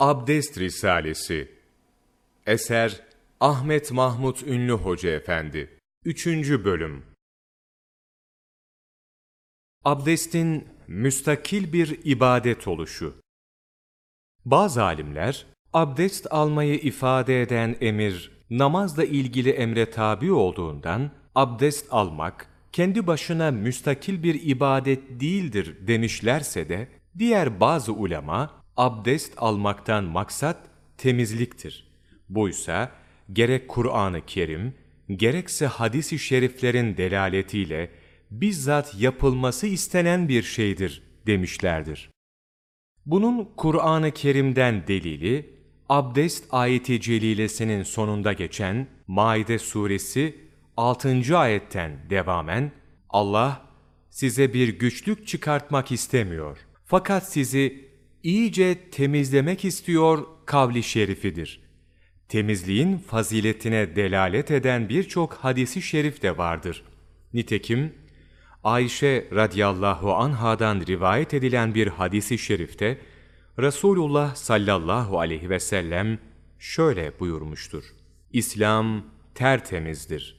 Abdest Risalesi. Eser Ahmet Mahmut Ünlü Hoca Efendi. 3. Bölüm. Abdestin müstakil bir ibadet oluşu. Bazı alimler, abdest almayı ifade eden emir, namazla ilgili emre tabi olduğundan, abdest almak, kendi başına müstakil bir ibadet değildir demişlerse de, diğer bazı ulema, abdest almaktan maksat temizliktir. Buysa, gerek Kur'an-ı Kerim, gerekse hadis-i şeriflerin delaletiyle, bizzat yapılması istenen bir şeydir demişlerdir. Bunun Kur'an-ı Kerim'den delili, abdest ayeti celilesinin sonunda geçen Maide suresi 6. ayetten devamen, Allah size bir güçlük çıkartmak istemiyor. Fakat sizi iyice temizlemek istiyor kavli şerifidir. Temizliğin faziletine delalet eden birçok hadisi şerif de vardır. Nitekim, Ayşe radıyallahu anhadan rivayet edilen bir hadisi şerifte Resulullah sallallahu aleyhi ve sellem şöyle buyurmuştur. İslam tertemizdir.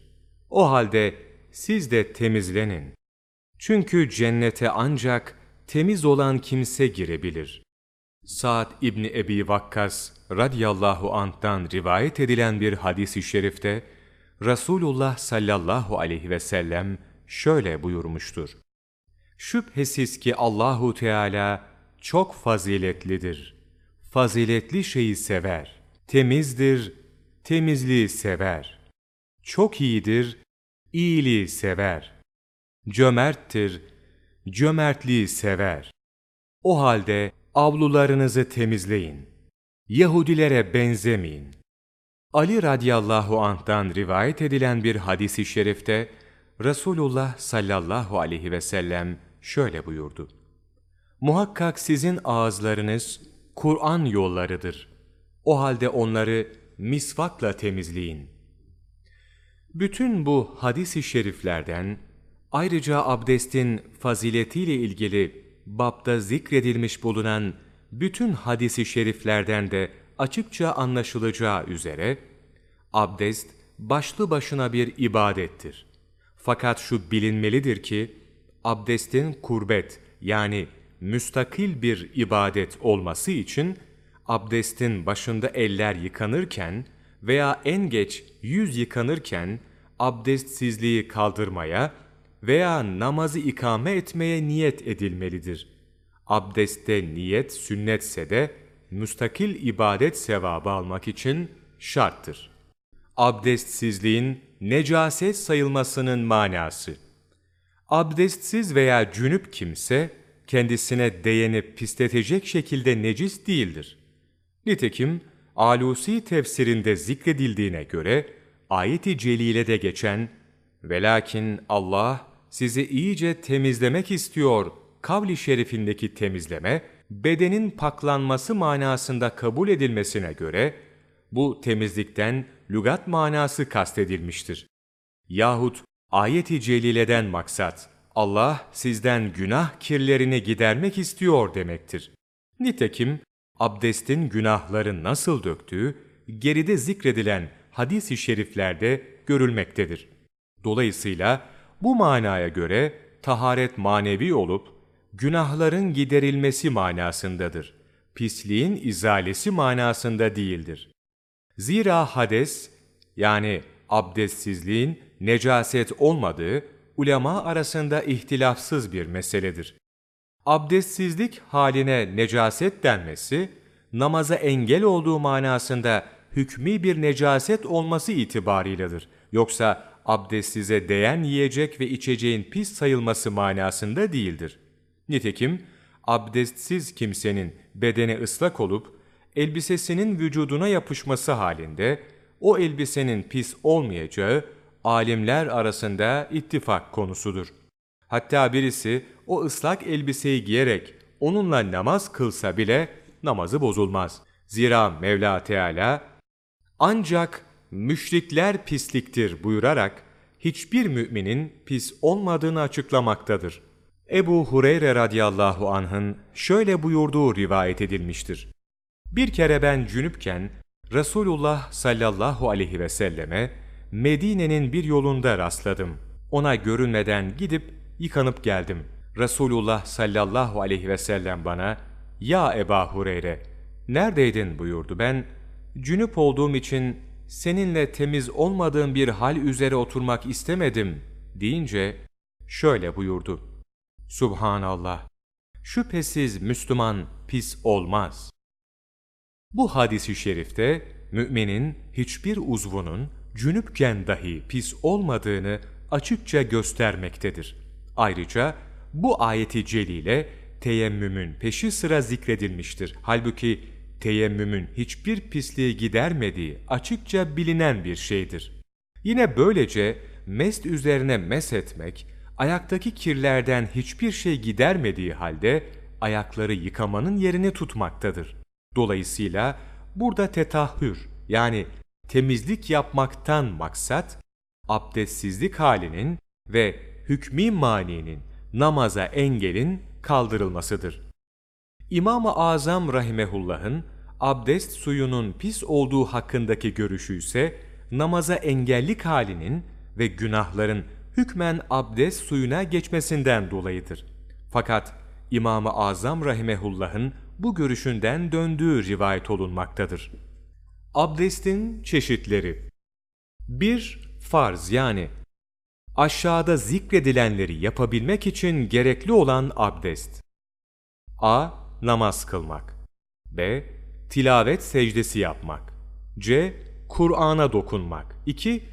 O halde siz de temizlenin. Çünkü cennete ancak temiz olan kimse girebilir. Sa'd İbni Ebi Vakkas radıyallahu anh'tan rivayet edilen bir hadisi şerifte Resulullah sallallahu aleyhi ve sellem şöyle buyurmuştur. Şüphesiz ki Allahu Teala çok faziletlidir. Faziletli şeyi sever. Temizdir, temizliği sever. Çok iyidir, iyiliği sever. Cömerttir, cömertliği sever. O halde avlularınızı temizleyin. Yahudilere benzemeyin. Ali radıyallahu anh'tan rivayet edilen bir hadisi şerifte Resulullah sallallahu aleyhi ve sellem şöyle buyurdu. Muhakkak sizin ağızlarınız Kur'an yollarıdır. O halde onları misvakla temizleyin. Bütün bu hadis-i şeriflerden ayrıca abdestin faziletiyle ilgili babda zikredilmiş bulunan bütün hadisi şeriflerden de açıkça anlaşılacağı üzere abdest başlı başına bir ibadettir. Fakat şu bilinmelidir ki abdestin kurbet yani müstakil bir ibadet olması için abdestin başında eller yıkanırken veya en geç yüz yıkanırken abdestsizliği kaldırmaya veya namazı ikame etmeye niyet edilmelidir. Abdestte niyet sünnetse de müstakil ibadet sevabı almak için şarttır. Abdestsizliğin necaset sayılmasının manası Abdestsiz veya cünüp kimse, kendisine değenip pisletecek şekilde necis değildir. Nitekim, Alusi tefsirinde zikredildiğine göre, ayet-i celilede geçen, velakin Allah sizi iyice temizlemek istiyor kavli şerifindeki temizleme, bedenin paklanması manasında kabul edilmesine göre, bu temizlikten lügat manası kastedilmiştir. Yahut ayet-i celileden maksat, Allah sizden günah kirlerini gidermek istiyor demektir. Nitekim, abdestin günahları nasıl döktüğü, geride zikredilen hadis-i şeriflerde görülmektedir. Dolayısıyla bu manaya göre taharet manevi olup, günahların giderilmesi manasındadır. Pisliğin izalesi manasında değildir. Zira hades, yani abdestsizliğin necaset olmadığı, ulema arasında ihtilafsız bir meseledir. Abdestsizlik haline necaset denmesi, namaza engel olduğu manasında hükmü bir necaset olması itibarıyladır. Yoksa abdestsize değen yiyecek ve içeceğin pis sayılması manasında değildir. Nitekim, abdestsiz kimsenin bedeni ıslak olup, elbisesinin vücuduna yapışması halinde, o elbisenin pis olmayacağı, alimler arasında ittifak konusudur. Hatta birisi o ıslak elbiseyi giyerek onunla namaz kılsa bile namazı bozulmaz. Zira Mevla Teala ancak müşrikler pisliktir buyurarak hiçbir müminin pis olmadığını açıklamaktadır. Ebu Hureyre radıyallahu anh'ın şöyle buyurduğu rivayet edilmiştir. Bir kere ben cünüpken Resulullah sallallahu aleyhi ve selleme Medine'nin bir yolunda rastladım. Ona görünmeden gidip yıkanıp geldim. Resulullah sallallahu aleyhi ve sellem bana ''Ya Eba Hureyre, neredeydin?'' buyurdu. Ben cünüp olduğum için seninle temiz olmadığım bir hal üzere oturmak istemedim deyince şöyle buyurdu. Subhanallah, şüphesiz Müslüman pis olmaz. Bu hadisi şerifte müminin hiçbir uzvunun cünüpken dahi pis olmadığını açıkça göstermektedir. Ayrıca bu ayeti celile teyemmümün peşi sıra zikredilmiştir. Halbuki teyemmümün hiçbir pisliği gidermediği açıkça bilinen bir şeydir. Yine böylece mest üzerine mes etmek, ayaktaki kirlerden hiçbir şey gidermediği halde ayakları yıkamanın yerini tutmaktadır. Dolayısıyla burada tetahhür yani temizlik yapmaktan maksat, abdestsizlik halinin ve hükmü maninin namaza engelin kaldırılmasıdır. İmam-ı Azam Rahimehullah'ın abdest suyunun pis olduğu hakkındaki görüşü ise namaza engellik halinin ve günahların hükmen abdest suyuna geçmesinden dolayıdır. Fakat İmam-ı Azam Rahimehullah'ın bu görüşünden döndüğü rivayet olunmaktadır. Abdestin çeşitleri 1. Farz yani aşağıda zikredilenleri yapabilmek için gerekli olan abdest. A. Namaz kılmak. B. Tilavet secdesi yapmak. C. Kur'an'a dokunmak. 2.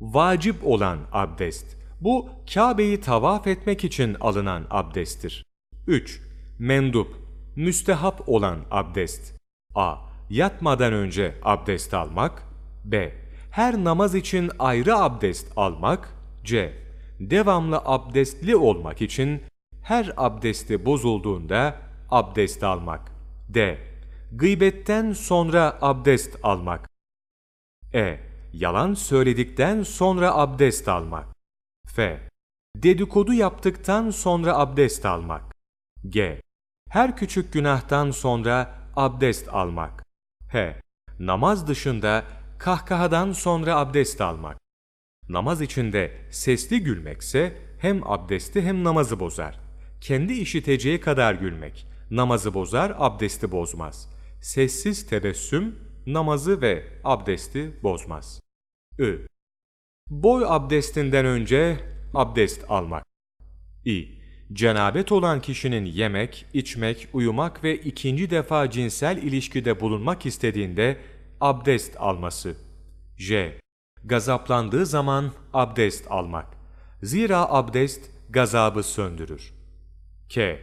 Vacip olan abdest. Bu Kabe'yi tavaf etmek için alınan abdesttir. 3. Mendup, müstehap olan abdest. A. Yatmadan önce abdest almak. B. Her namaz için ayrı abdest almak. C. Devamlı abdestli olmak için her abdesti bozulduğunda abdest almak. D. Gıybetten sonra abdest almak. E. Yalan söyledikten sonra abdest almak. F. Dedikodu yaptıktan sonra abdest almak. G. Her küçük günahtan sonra abdest almak. H. Namaz dışında kahkahadan sonra abdest almak. Namaz içinde sesli gülmekse hem abdesti hem namazı bozar. Kendi işiteceği kadar gülmek namazı bozar, abdesti bozmaz. Sessiz tebessüm namazı ve abdesti bozmaz. Ü. Boy abdestinden önce abdest almak. İ. Cenabet olan kişinin yemek, içmek, uyumak ve ikinci defa cinsel ilişkide bulunmak istediğinde abdest alması. J. Gazaplandığı zaman abdest almak. Zira abdest gazabı söndürür. K.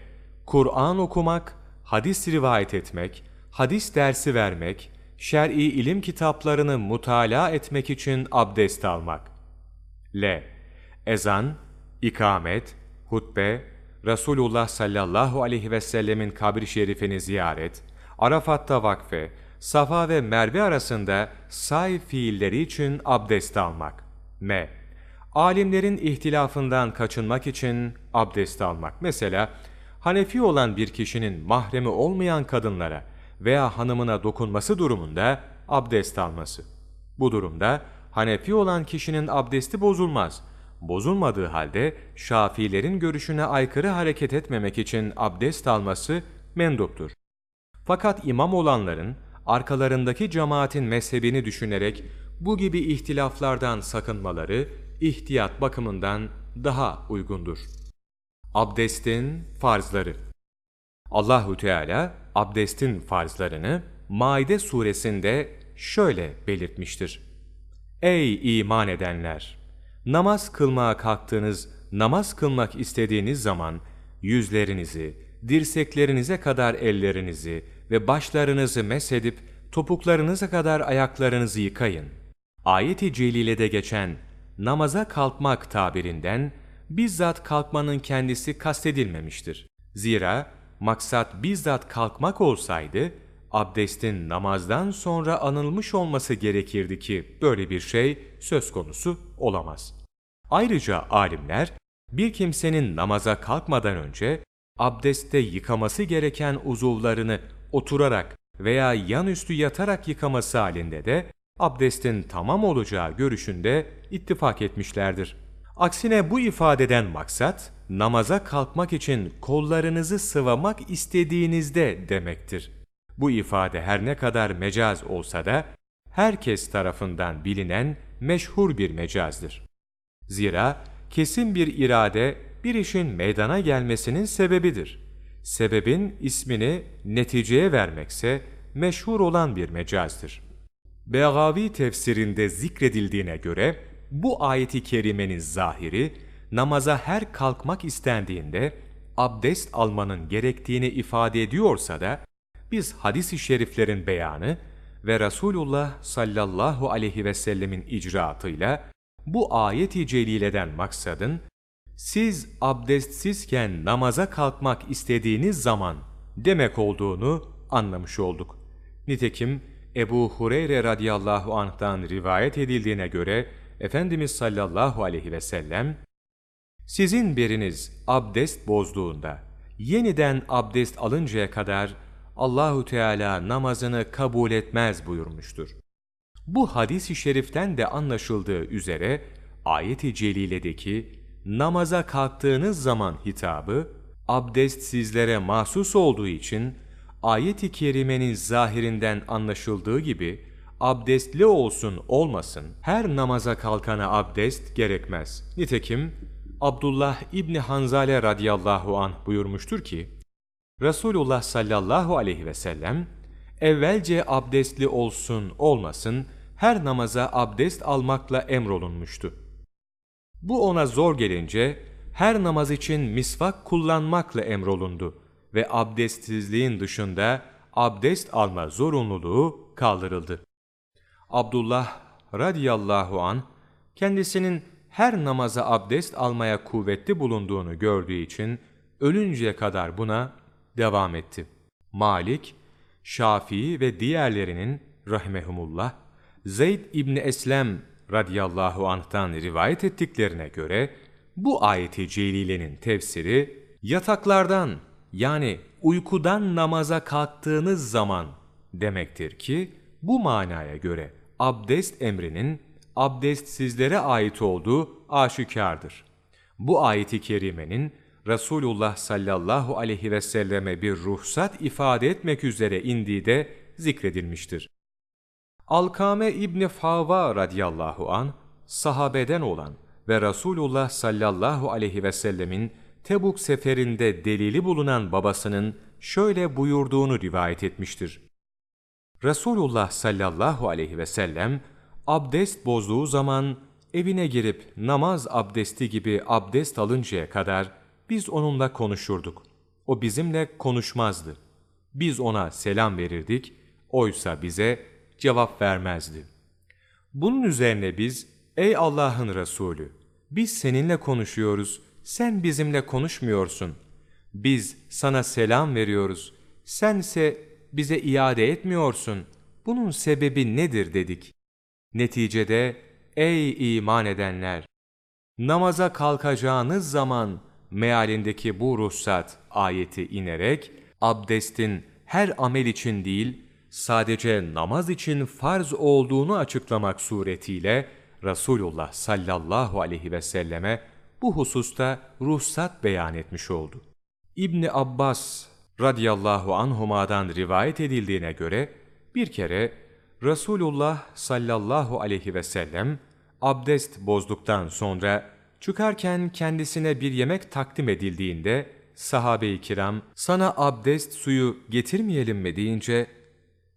Kur'an okumak, hadis rivayet etmek, hadis dersi vermek, şer'i ilim kitaplarını mutala etmek için abdest almak. L. Ezan, ikamet, hutbe, Resulullah sallallahu aleyhi ve sellemin kabri şerifini ziyaret, Arafat'ta vakfe, Safa ve Merve arasında say fiilleri için abdest almak. M. Alimlerin ihtilafından kaçınmak için abdest almak. Mesela Hanefi olan bir kişinin mahremi olmayan kadınlara veya hanımına dokunması durumunda abdest alması. Bu durumda Hanefi olan kişinin abdesti bozulmaz. Bozulmadığı halde Şafilerin görüşüne aykırı hareket etmemek için abdest alması menduptur. Fakat imam olanların arkalarındaki cemaatin mezhebini düşünerek bu gibi ihtilaflardan sakınmaları ihtiyat bakımından daha uygundur. Abdestin farzları Allahu Teala abdestin farzlarını Maide suresinde şöyle belirtmiştir. Ey iman edenler! Namaz kılmaya kalktığınız, namaz kılmak istediğiniz zaman yüzlerinizi, dirseklerinize kadar ellerinizi ve başlarınızı mesedip topuklarınıza kadar ayaklarınızı yıkayın. Ayet-i Celile'de geçen namaza kalkmak tabirinden bizzat kalkmanın kendisi kastedilmemiştir. Zira maksat bizzat kalkmak olsaydı, abdestin namazdan sonra anılmış olması gerekirdi ki böyle bir şey söz konusu olamaz. Ayrıca alimler, bir kimsenin namaza kalkmadan önce abdestte yıkaması gereken uzuvlarını oturarak veya yan üstü yatarak yıkaması halinde de abdestin tamam olacağı görüşünde ittifak etmişlerdir. Aksine bu ifadeden maksat, namaza kalkmak için kollarınızı sıvamak istediğinizde demektir. Bu ifade her ne kadar mecaz olsa da, herkes tarafından bilinen meşhur bir mecazdır. Zira kesin bir irade bir işin meydana gelmesinin sebebidir. Sebebin ismini neticeye vermekse meşhur olan bir mecazdır. Begavi tefsirinde zikredildiğine göre bu ayeti kerimenin zahiri namaza her kalkmak istendiğinde abdest almanın gerektiğini ifade ediyorsa da biz hadis-i şeriflerin beyanı ve Resulullah sallallahu aleyhi ve sellemin icraatıyla bu ayet-i celileden maksadın siz abdestsizken namaza kalkmak istediğiniz zaman demek olduğunu anlamış olduk. Nitekim Ebu Hureyre radıyallahu anh'tan rivayet edildiğine göre Efendimiz sallallahu aleyhi ve sellem sizin biriniz abdest bozduğunda yeniden abdest alıncaya kadar Allahu Teala namazını kabul etmez buyurmuştur. Bu hadis-i şeriften de anlaşıldığı üzere ayet-i celiledeki namaza kalktığınız zaman hitabı abdest sizlere mahsus olduğu için ayet-i kerimenin zahirinden anlaşıldığı gibi abdestli olsun olmasın her namaza kalkana abdest gerekmez. Nitekim Abdullah İbni Hanzale radıyallahu anh buyurmuştur ki Resulullah sallallahu aleyhi ve sellem evvelce abdestli olsun olmasın her namaza abdest almakla emrolunmuştu. Bu ona zor gelince her namaz için misvak kullanmakla emrolundu ve abdestsizliğin dışında abdest alma zorunluluğu kaldırıldı. Abdullah radıyallahu an kendisinin her namaza abdest almaya kuvvetli bulunduğunu gördüğü için ölünceye kadar buna devam etti. Malik, Şafii ve diğerlerinin rahmehumullah Zeyd İbni Eslem radıyallahu anh'tan rivayet ettiklerine göre bu ayeti celilenin tefsiri yataklardan yani uykudan namaza kalktığınız zaman demektir ki bu manaya göre abdest emrinin abdestsizlere ait olduğu aşikardır. Bu ayeti kerimenin Resulullah sallallahu aleyhi ve selleme bir ruhsat ifade etmek üzere indiği de zikredilmiştir. Alkame İbni Fava radıyallahu an sahabeden olan ve Resulullah sallallahu aleyhi ve sellemin Tebuk seferinde delili bulunan babasının şöyle buyurduğunu rivayet etmiştir. Resulullah sallallahu aleyhi ve sellem abdest bozduğu zaman evine girip namaz abdesti gibi abdest alıncaya kadar biz onunla konuşurduk. O bizimle konuşmazdı. Biz ona selam verirdik, oysa bize cevap vermezdi. Bunun üzerine biz, ey Allah'ın Resulü, biz seninle konuşuyoruz, sen bizimle konuşmuyorsun. Biz sana selam veriyoruz, sense bize iade etmiyorsun. Bunun sebebi nedir dedik. Neticede, ey iman edenler! Namaza kalkacağınız zaman mealindeki bu ruhsat ayeti inerek, abdestin her amel için değil, sadece namaz için farz olduğunu açıklamak suretiyle Resulullah sallallahu aleyhi ve selleme bu hususta ruhsat beyan etmiş oldu. İbni Abbas radıyallahu anhuma'dan rivayet edildiğine göre bir kere Resulullah sallallahu aleyhi ve sellem abdest bozduktan sonra çıkarken kendisine bir yemek takdim edildiğinde sahabe-i kiram sana abdest suyu getirmeyelim mi deyince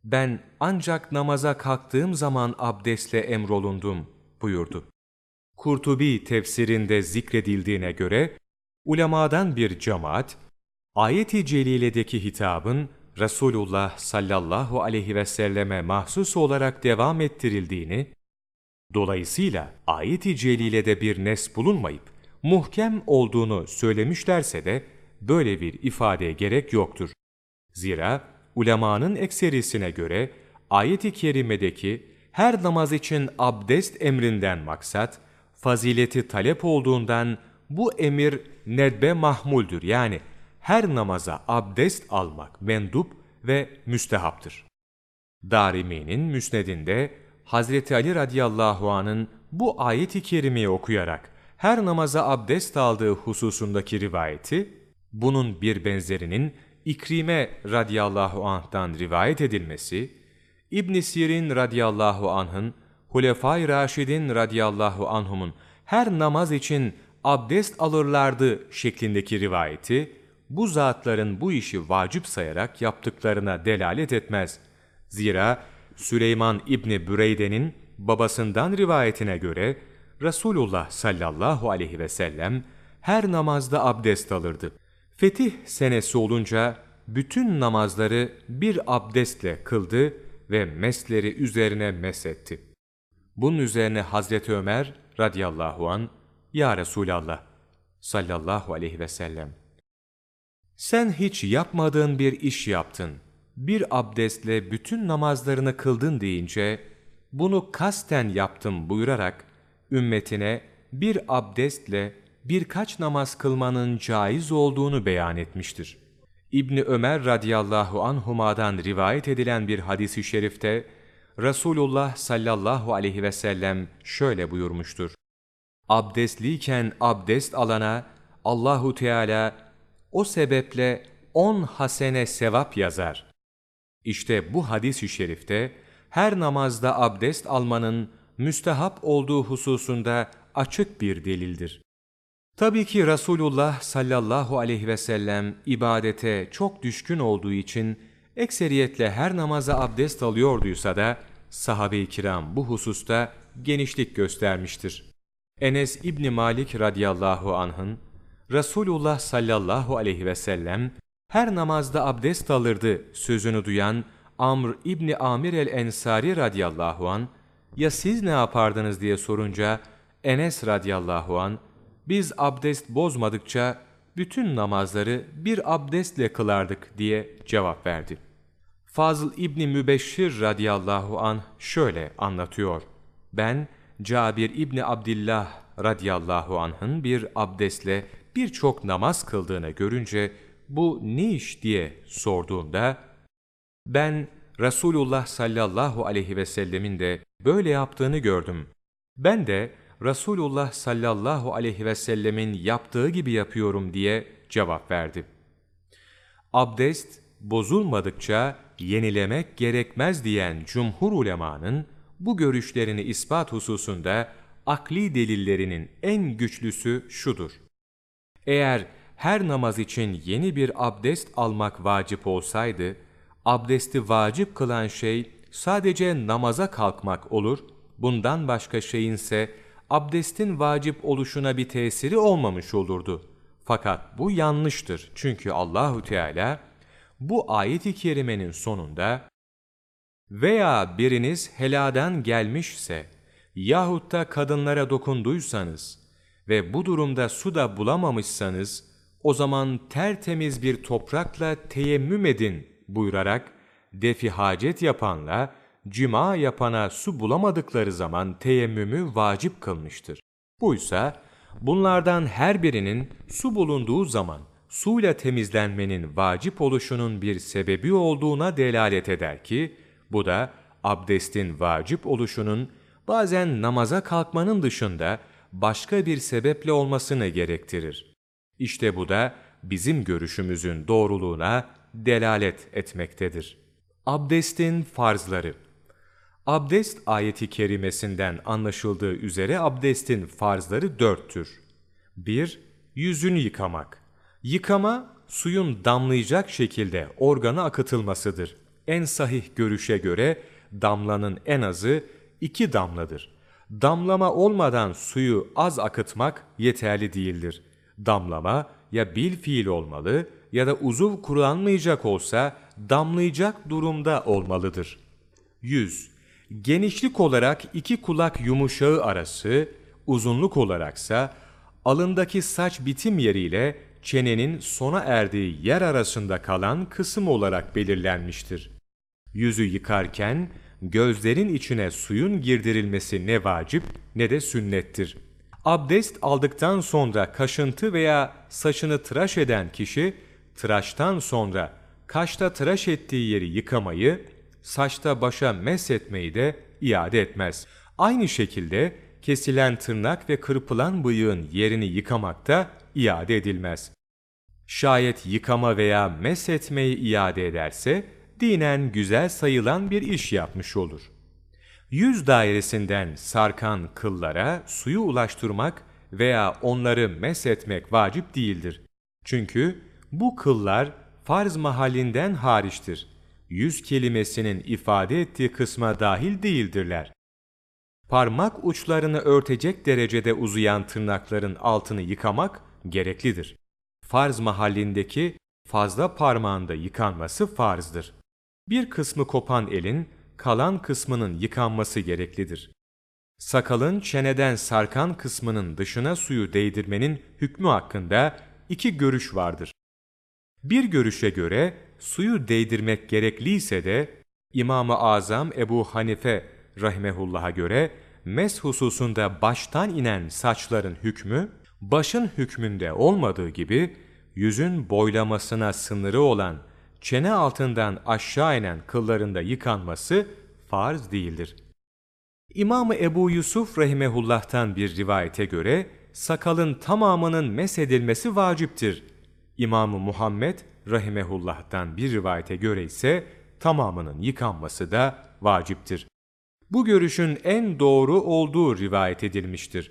ben ancak namaza kalktığım zaman abdestle emrolundum buyurdu. Kurtubi tefsirinde zikredildiğine göre ulemadan bir cemaat ayet-i celiledeki hitabın Resulullah sallallahu aleyhi ve selleme mahsus olarak devam ettirildiğini, dolayısıyla ayet-i celilede bir nes bulunmayıp muhkem olduğunu söylemişlerse de böyle bir ifadeye gerek yoktur. Zira ulemanın ekserisine göre ayet-i kerimedeki her namaz için abdest emrinden maksat, fazileti talep olduğundan bu emir nedbe mahmuldür yani her namaza abdest almak mendup ve müstehaptır. Darimi'nin müsnedinde Hazreti Ali radıyallahu anın bu ayet-i kerimeyi okuyarak her namaza abdest aldığı hususundaki rivayeti, bunun bir benzerinin İkrime radıyallahu anh'tan rivayet edilmesi, İbn Sirin radıyallahu anh'ın Hulefai Raşidin radıyallahu anhumun her namaz için abdest alırlardı şeklindeki rivayeti, bu zatların bu işi vacip sayarak yaptıklarına delalet etmez. Zira Süleyman İbni Büreyde'nin babasından rivayetine göre Resulullah sallallahu aleyhi ve sellem her namazda abdest alırdı. Fetih senesi olunca bütün namazları bir abdestle kıldı ve mesleri üzerine mesetti. Bunun üzerine Hazreti Ömer radıyallahu an Ya Resulallah sallallahu aleyhi ve sellem sen hiç yapmadığın bir iş yaptın. Bir abdestle bütün namazlarını kıldın deyince, bunu kasten yaptım buyurarak, ümmetine bir abdestle birkaç namaz kılmanın caiz olduğunu beyan etmiştir. İbni Ömer radıyallahu anhuma'dan rivayet edilen bir hadisi şerifte, Resulullah sallallahu aleyhi ve sellem şöyle buyurmuştur. Abdestliyken abdest alana Allahu Teala o sebeple on hasene sevap yazar. İşte bu hadis-i şerifte her namazda abdest almanın müstehap olduğu hususunda açık bir delildir. Tabii ki Resulullah sallallahu aleyhi ve sellem ibadete çok düşkün olduğu için ekseriyetle her namaza abdest alıyorduysa da sahabe-i kiram bu hususta genişlik göstermiştir. Enes İbni Malik radıyallahu anh'ın Resulullah sallallahu aleyhi ve sellem her namazda abdest alırdı sözünü duyan Amr İbni Amir el-Ensari radıyallahu an ya siz ne yapardınız diye sorunca Enes radıyallahu an biz abdest bozmadıkça bütün namazları bir abdestle kılardık diye cevap verdi. Fazıl İbni Mübeşşir radıyallahu an şöyle anlatıyor. Ben Cabir İbni Abdillah radıyallahu anh'ın bir abdestle birçok namaz kıldığını görünce bu ne iş diye sorduğumda ben Resulullah sallallahu aleyhi ve sellemin de böyle yaptığını gördüm. Ben de Resulullah sallallahu aleyhi ve sellemin yaptığı gibi yapıyorum diye cevap verdi. Abdest bozulmadıkça yenilemek gerekmez diyen cumhur ulemanın bu görüşlerini ispat hususunda akli delillerinin en güçlüsü şudur. Eğer her namaz için yeni bir abdest almak vacip olsaydı, abdesti vacip kılan şey sadece namaza kalkmak olur, bundan başka şeyin ise abdestin vacip oluşuna bir tesiri olmamış olurdu. Fakat bu yanlıştır. Çünkü Allahu Teala bu ayet-i kerimenin sonunda veya biriniz heladan gelmişse yahut da kadınlara dokunduysanız ve bu durumda su da bulamamışsanız, o zaman tertemiz bir toprakla teyemmüm edin buyurarak, defi hacet yapanla, cima yapana su bulamadıkları zaman teyemmümü vacip kılmıştır. Buysa, bunlardan her birinin su bulunduğu zaman suyla temizlenmenin vacip oluşunun bir sebebi olduğuna delalet eder ki, bu da abdestin vacip oluşunun bazen namaza kalkmanın dışında başka bir sebeple olmasını gerektirir. İşte bu da bizim görüşümüzün doğruluğuna delalet etmektedir. Abdestin farzları Abdest ayeti kerimesinden anlaşıldığı üzere abdestin farzları dörttür. 1. Yüzünü yıkamak. Yıkama, suyun damlayacak şekilde organa akıtılmasıdır. En sahih görüşe göre damlanın en azı iki damladır damlama olmadan suyu az akıtmak yeterli değildir. Damlama ya bil fiil olmalı ya da uzuv kullanmayacak olsa damlayacak durumda olmalıdır. 100. Genişlik olarak iki kulak yumuşağı arası, uzunluk olaraksa alındaki saç bitim yeriyle çenenin sona erdiği yer arasında kalan kısım olarak belirlenmiştir. Yüzü yıkarken gözlerin içine suyun girdirilmesi ne vacip ne de sünnettir. Abdest aldıktan sonra kaşıntı veya saçını tıraş eden kişi, tıraştan sonra kaşta tıraş ettiği yeri yıkamayı, saçta başa meshetmeyi de iade etmez. Aynı şekilde kesilen tırnak ve kırpılan bıyığın yerini yıkamak da iade edilmez. Şayet yıkama veya meshetmeyi iade ederse, dinen güzel sayılan bir iş yapmış olur. Yüz dairesinden sarkan kıllara suyu ulaştırmak veya onları meshetmek vacip değildir. Çünkü bu kıllar farz mahallinden hariçtir. Yüz kelimesinin ifade ettiği kısma dahil değildirler. Parmak uçlarını örtecek derecede uzayan tırnakların altını yıkamak gereklidir. Farz mahallindeki fazla parmağında yıkanması farzdır. Bir kısmı kopan elin kalan kısmının yıkanması gereklidir. Sakalın çeneden sarkan kısmının dışına suyu değdirmenin hükmü hakkında iki görüş vardır. Bir görüşe göre suyu değdirmek gerekliyse de İmam-ı Azam Ebu Hanife rahimehullah'a göre mes hususunda baştan inen saçların hükmü, başın hükmünde olmadığı gibi yüzün boylamasına sınırı olan çene altından aşağı inen kıllarında yıkanması farz değildir. İmam-ı Ebu Yusuf rahimehullah'tan bir rivayete göre sakalın tamamının mesedilmesi vaciptir. İmam-ı Muhammed rahimehullah'tan bir rivayete göre ise tamamının yıkanması da vaciptir. Bu görüşün en doğru olduğu rivayet edilmiştir.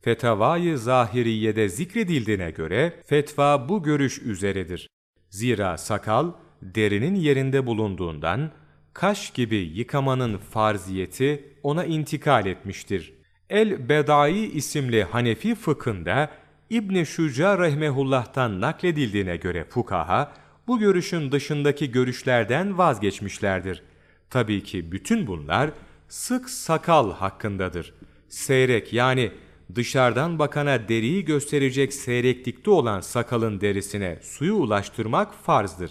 Fetavai Zahiriye'de zikredildiğine göre fetva bu görüş üzeredir. Zira sakal derinin yerinde bulunduğundan kaş gibi yıkamanın farziyeti ona intikal etmiştir. El-Bedai isimli Hanefi fıkhında İbn Şuca rahmehullah'tan nakledildiğine göre fukaha bu görüşün dışındaki görüşlerden vazgeçmişlerdir. Tabii ki bütün bunlar sık sakal hakkındadır. Seyrek yani dışarıdan bakana deriyi gösterecek seyreklikte olan sakalın derisine suyu ulaştırmak farzdır.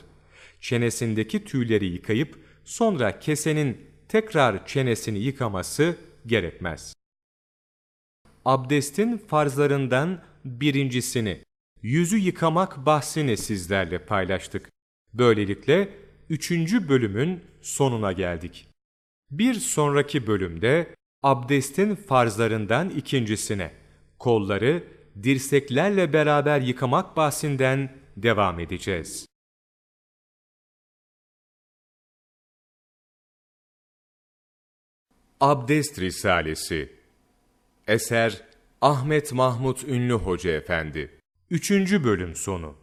Çenesindeki tüyleri yıkayıp sonra kesenin tekrar çenesini yıkaması gerekmez. Abdestin farzlarından birincisini, yüzü yıkamak bahsini sizlerle paylaştık. Böylelikle üçüncü bölümün sonuna geldik. Bir sonraki bölümde abdestin farzlarından ikincisine, kolları dirseklerle beraber yıkamak bahsinden devam edeceğiz. Abdest Risalesi Eser Ahmet Mahmut Ünlü Hoca Efendi 3. Bölüm Sonu